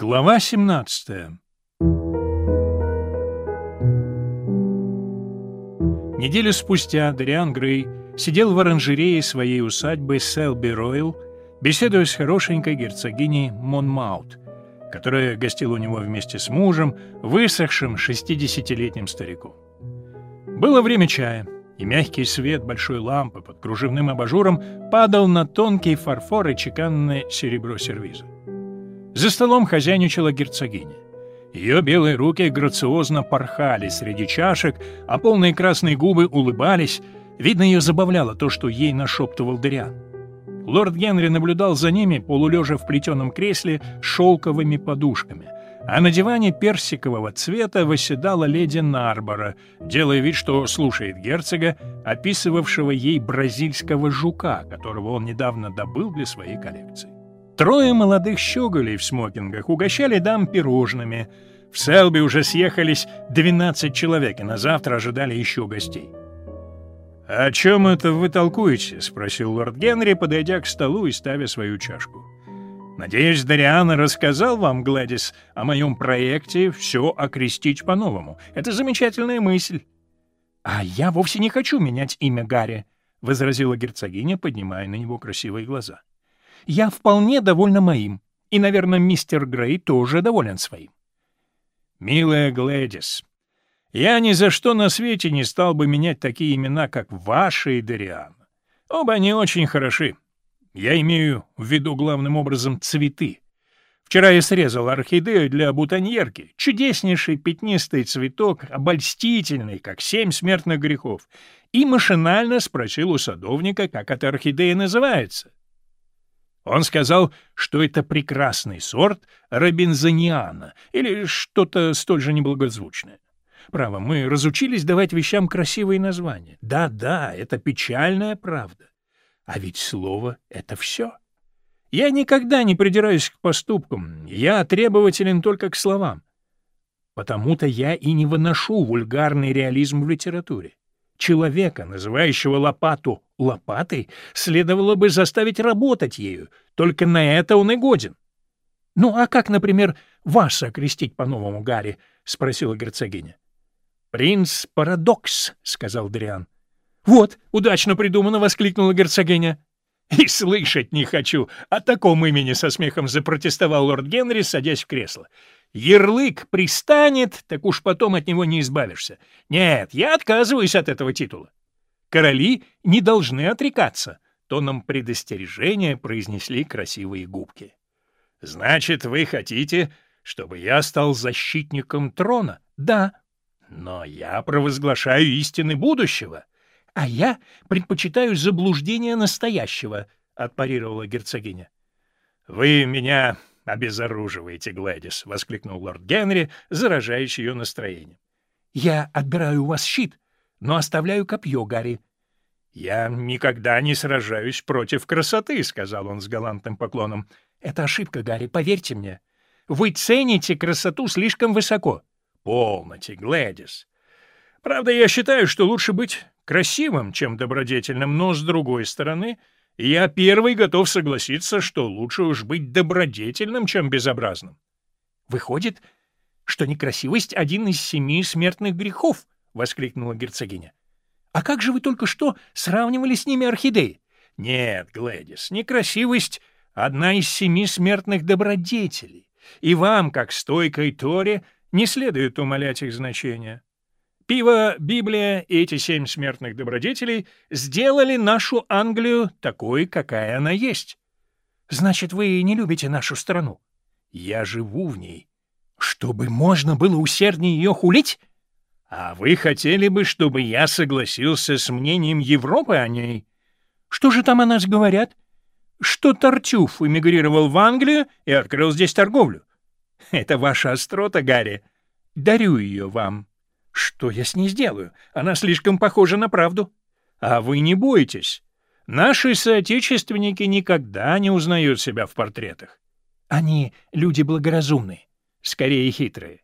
Глава 17 Неделю спустя Дариан Грей сидел в оранжерее своей усадьбы Селби Ройл, беседуя с хорошенькой герцогиней Монмаут, которая гостила у него вместе с мужем, высохшим шестидесятилетним стариком. Было время чая, и мягкий свет большой лампы под кружевным абажуром падал на тонкий фарфор и чеканное серебро сервиза. За столом хозяйничала герцогиня. Ее белые руки грациозно порхали среди чашек, а полные красные губы улыбались. Видно, ее забавляло то, что ей нашептывал Дыриан. Лорд Генри наблюдал за ними, полулежа в плетеном кресле с шелковыми подушками, а на диване персикового цвета восседала леди Нарбора, делая вид, что слушает герцога, описывавшего ей бразильского жука, которого он недавно добыл для своей коллекции. Трое молодых щеголей в смокингах угощали дам пирожными. В Селби уже съехались 12 человек, и на завтра ожидали еще гостей. «О чем это вы толкуете?» — спросил лорд Генри, подойдя к столу и ставя свою чашку. «Надеюсь, Дариана рассказал вам, Гладис, о моем проекте «Все окрестить по-новому». Это замечательная мысль». «А я вовсе не хочу менять имя Гарри», — возразила герцогиня, поднимая на него красивые глаза я вполне довольна моим, и, наверное, мистер Грей тоже доволен своим. «Милая Глэдис, я ни за что на свете не стал бы менять такие имена, как ваши и Дориан. Оба они очень хороши. Я имею в виду главным образом цветы. Вчера я срезал орхидею для бутоньерки. Чудеснейший пятнистый цветок, обольстительный, как семь смертных грехов. И машинально спросил у садовника, как эта орхидея называется. Он сказал, что это прекрасный сорт робинзониана или что-то столь же неблагозвучное. Право, мы разучились давать вещам красивые названия. Да-да, это печальная правда. А ведь слово — это все. Я никогда не придираюсь к поступкам, я требователен только к словам. Потому-то я и не выношу вульгарный реализм в литературе. Человека, называющего лопату лопатой, следовало бы заставить работать ею, только на это он и годен. — Ну, а как, например, вас окрестить по-новому, Гарри? — спросила герцогиня. — Принц Парадокс, — сказал Дриан. — Вот, удачно придумано, — воскликнула герцогиня. — И слышать не хочу. О таком имени со смехом запротестовал лорд Генри, садясь в кресло. Ярлык пристанет, так уж потом от него не избавишься. Нет, я отказываюсь от этого титула. Короли не должны отрекаться, тоном предостережения произнесли красивые губки. Значит, вы хотите, чтобы я стал защитником трона? Да. Но я провозглашаю истины будущего. А я предпочитаю заблуждение настоящего, отпарировала герцогиня. Вы меня «Обезоруживаете, Глэдис!» — воскликнул лорд Генри, заражающий ее настроением. «Я отбираю у вас щит, но оставляю копье, Гарри». «Я никогда не сражаюсь против красоты», — сказал он с галантным поклоном. «Это ошибка, Гарри, поверьте мне. Вы цените красоту слишком высоко». «Полноте, Глэдис. Правда, я считаю, что лучше быть красивым, чем добродетельным, но, с другой стороны, я первый готов согласиться, что лучше уж быть добродетельным, чем безобразным. Выходит, что некрасивость — один из семи смертных грехов, — воскликнула герцогиня. — А как же вы только что сравнивали с ними орхидеи? — Нет, Глэдис, некрасивость — одна из семи смертных добродетелей, и вам, как стойкой Торе, не следует умалять их значения. Пиво, Библия и эти семь смертных добродетелей сделали нашу Англию такой, какая она есть. Значит, вы не любите нашу страну? Я живу в ней. Чтобы можно было усерднее ее хулить? А вы хотели бы, чтобы я согласился с мнением Европы о ней? Что же там о нас говорят? Что Тартюф эмигрировал в Англию и открыл здесь торговлю. Это ваша острота, Гарри. Дарю ее вам. Что я с ней сделаю? Она слишком похожа на правду. А вы не бойтесь. Наши соотечественники никогда не узнают себя в портретах. Они люди благоразумные, скорее хитрые.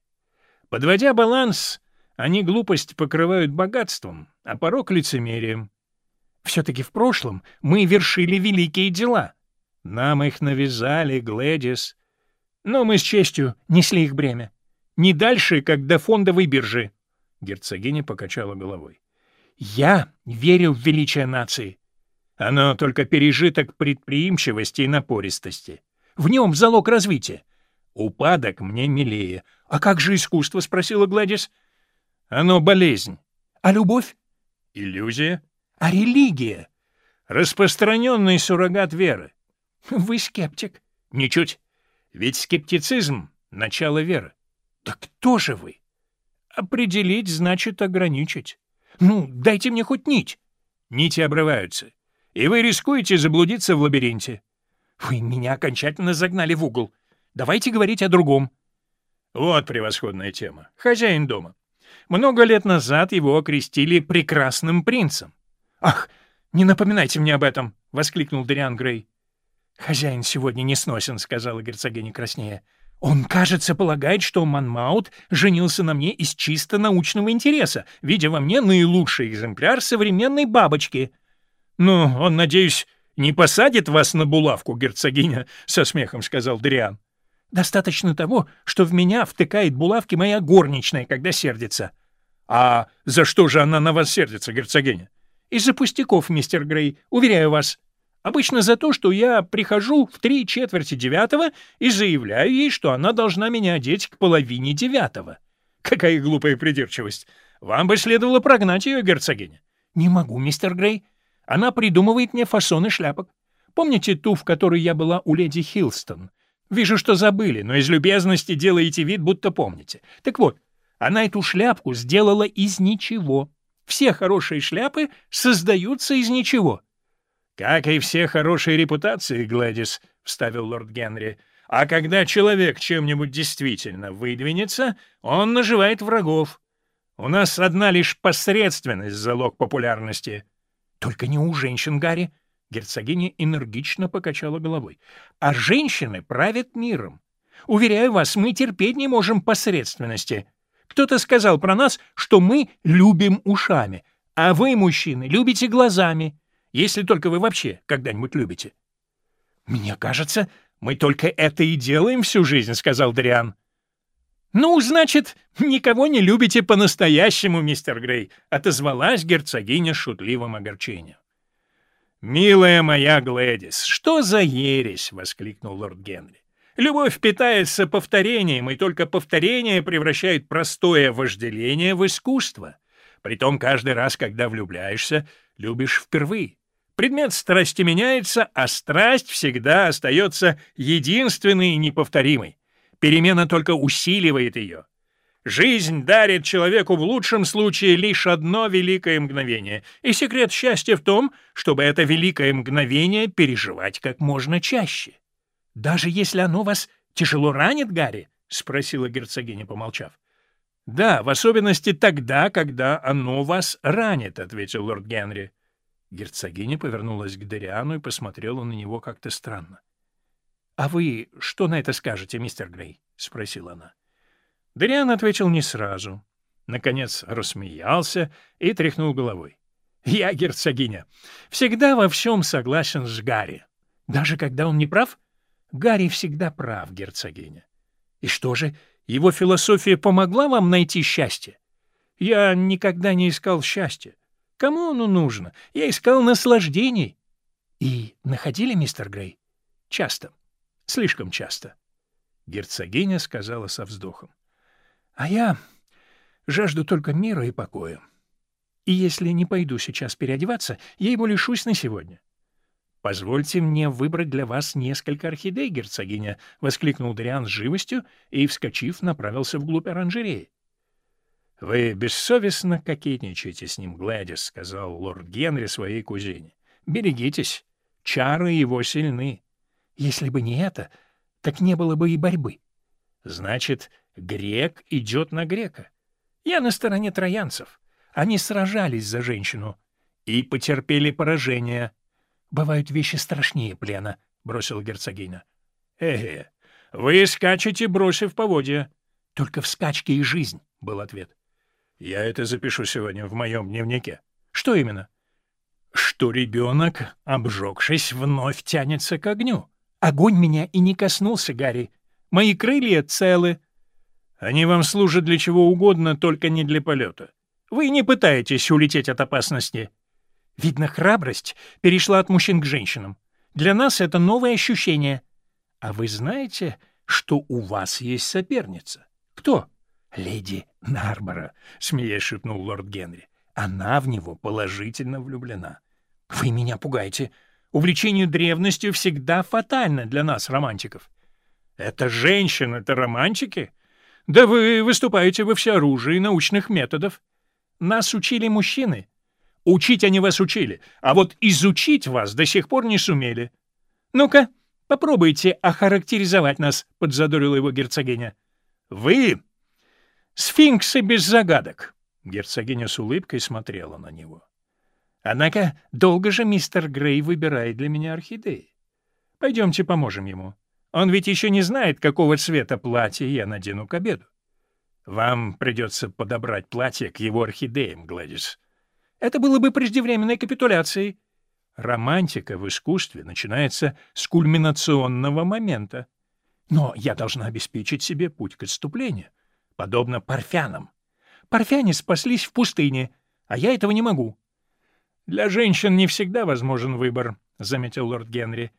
Подводя баланс, они глупость покрывают богатством, а порог — лицемерием. Все-таки в прошлом мы вершили великие дела. Нам их навязали, Глэдис. Но мы с честью несли их бремя. Не дальше, как до фондовой биржи. Герцогиня покачала головой. Я верю в величие нации. Оно только пережиток предприимчивости и напористости. В нем залог развития. Упадок мне милее. — А как же искусство? — спросила Гладис. — Оно болезнь. — А любовь? — Иллюзия. — А религия? — Распространенный суррогат веры. — Вы скептик. — Ничуть. Ведь скептицизм — начало веры. — Так кто же вы? — Определить значит ограничить. Ну, дайте мне хоть нить. Нити обрываются, и вы рискуете заблудиться в лабиринте. Вы меня окончательно загнали в угол. Давайте говорить о другом. Вот превосходная тема. Хозяин дома. Много лет назад его окрестили прекрасным принцем. Ах, не напоминайте мне об этом, воскликнул Дариан Грей. Хозяин сегодня не сносен, сказала герцогиня краснея. Он, кажется, полагает, что Манмаут женился на мне из чисто научного интереса, видя во мне наилучший экземпляр современной бабочки. Ну, он, надеюсь, не посадит вас на булавку, герцогиня, со смехом сказал Дриан. Достаточно того, что в меня втыкает булавки моя горничная, когда сердится. А за что же она на вас сердится, герцогиня? Из-за пустяков, мистер Грей, уверяю вас. Обычно за то, что я прихожу в три четверти девятого и заявляю ей, что она должна меня одеть к половине девятого. Какая глупая придирчивость. Вам бы следовало прогнать ее, герцогиня. Не могу, мистер Грей. Она придумывает мне фасоны шляпок. Помните ту, в которой я была у леди Хилстон? Вижу, что забыли, но из любезности делаете вид, будто помните. Так вот, она эту шляпку сделала из ничего. Все хорошие шляпы создаются из ничего. «Как и все хорошие репутации, Гладис», — вставил лорд Генри. «А когда человек чем-нибудь действительно выдвинется, он наживает врагов. У нас одна лишь посредственность — залог популярности». «Только не у женщин, Гарри», — герцогиня энергично покачала головой. «А женщины правят миром. Уверяю вас, мы терпеть не можем посредственности. Кто-то сказал про нас, что мы любим ушами, а вы, мужчины, любите глазами если только вы вообще когда-нибудь любите. — Мне кажется, мы только это и делаем всю жизнь, — сказал Дриан. — Ну, значит, никого не любите по-настоящему, мистер Грей, — отозвалась герцогиня с шутливым огорчением. — Милая моя Глэдис, что за ересь! — воскликнул лорд Генри. Любовь питается повторением, и только повторение превращает простое вожделение в искусство. Притом каждый раз, когда влюбляешься, любишь впервые. Предмет страсти меняется, а страсть всегда остается единственной и неповторимой. Перемена только усиливает ее. Жизнь дарит человеку в лучшем случае лишь одно великое мгновение, и секрет счастья в том, чтобы это великое мгновение переживать как можно чаще. «Даже если оно вас тяжело ранит, Гарри?» — спросила герцогиня, помолчав. «Да, в особенности тогда, когда оно вас ранит», — ответил лорд Генри. Герцогиня повернулась к Дариану и посмотрела на него как-то странно. — А вы что на это скажете, мистер Грей? — спросила она. Дариан ответил не сразу. Наконец рассмеялся и тряхнул головой. — Я, герцогиня, всегда во всем согласен с Гарри. Даже когда он не прав? Гарри всегда прав, герцогиня. И что же, его философия помогла вам найти счастье? Я никогда не искал счастья. Кому оно нужно? Я искал наслаждений. И находили, мистер Грей? Часто. Слишком часто. Герцогиня сказала со вздохом. А я жажду только мира и покоя. И если не пойду сейчас переодеваться, я его лишусь на сегодня. «Позвольте мне выбрать для вас несколько орхидей, герцогиня», — воскликнул Дриан с живостью и, вскочив, направился вглубь оранжереи. — Вы бессовестно кокетничаете с ним, Гладис, — сказал лорд Генри своей кузине. — Берегитесь, чары его сильны. Если бы не это, так не было бы и борьбы. Значит, грек идет на грека. Я на стороне троянцев. Они сражались за женщину и потерпели поражение. Бывают вещи страшнее плена, — бросил герцогиня. — Эге, вы скачете, бросив поводья. — Только в скачке и жизнь, — был ответ. Я это запишу сегодня в моем дневнике. Что именно? Что ребенок, обжегшись, вновь тянется к огню. Огонь меня и не коснулся, Гарри. Мои крылья целы. Они вам служат для чего угодно, только не для полета. Вы не пытаетесь улететь от опасности. Видно, храбрость перешла от мужчин к женщинам. Для нас это новое ощущение. А вы знаете, что у вас есть соперница? Кто? Леди Нарбора, смеясь шепнул лорд Генри. Она в него положительно влюблена. Вы меня пугаете. Увлечение древностью всегда фатально для нас, романтиков. Это женщины-то романтики? Да вы выступаете во всеоружии научных методов. Нас учили мужчины. Учить они вас учили, а вот изучить вас до сих пор не сумели. Ну-ка, попробуйте охарактеризовать нас, — подзадорила его герцогиня. Вы — сфинксы без загадок. Герцогиня с улыбкой смотрела на него. Однако долго же мистер Грей выбирает для меня орхидеи. Пойдемте поможем ему. Он ведь еще не знает, какого цвета платье я надену к обеду. Вам придется подобрать платье к его орхидеям, Гладис. Это было бы преждевременной капитуляцией. Романтика в искусстве начинается с кульминационного момента. Но я должна обеспечить себе путь к отступлению, подобно парфянам. Парфяне спаслись в пустыне, а я этого не могу. Для женщин не всегда возможен выбор, — заметил лорд Генри.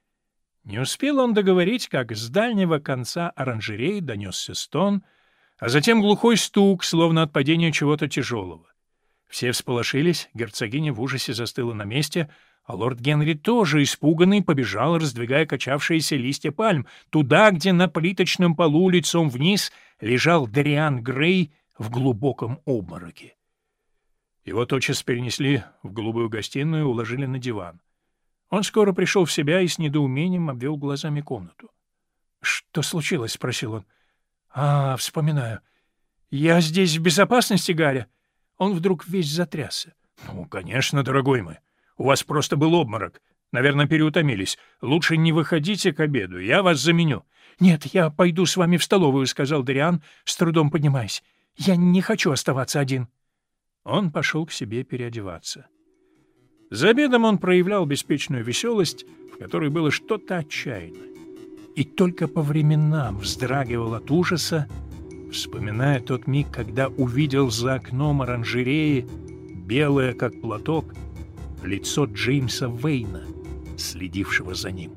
Не успел он договорить, как с дальнего конца оранжереи донесся стон, а затем глухой стук, словно от падения чего-то тяжелого. Все всполошились, герцогиня в ужасе застыла на месте, а лорд Генри тоже, испуганный, побежал, раздвигая качавшиеся листья пальм, туда, где на плиточном полу лицом вниз лежал Дариан Грей в глубоком обмороке. Его тотчас перенесли в голубую гостиную и уложили на диван. Он скоро пришел в себя и с недоумением обвел глазами комнату. — Что случилось? — спросил он. — А, вспоминаю. Я здесь в безопасности, Гарри? Он вдруг весь затрясся. — Ну, конечно, дорогой мой. У вас просто был обморок. Наверное, переутомились. Лучше не выходите к обеду, я вас заменю. — Нет, я пойду с вами в столовую, — сказал Дариан, с трудом поднимаясь. — Я не хочу оставаться один. Он пошел к себе переодеваться. За обедом он проявлял беспечную веселость, в которой было что-то отчаянное. И только по временам вздрагивал от ужаса, вспоминая тот миг, когда увидел за окном оранжереи, белое как платок, лицо Джеймса Вейна, следившего за ним.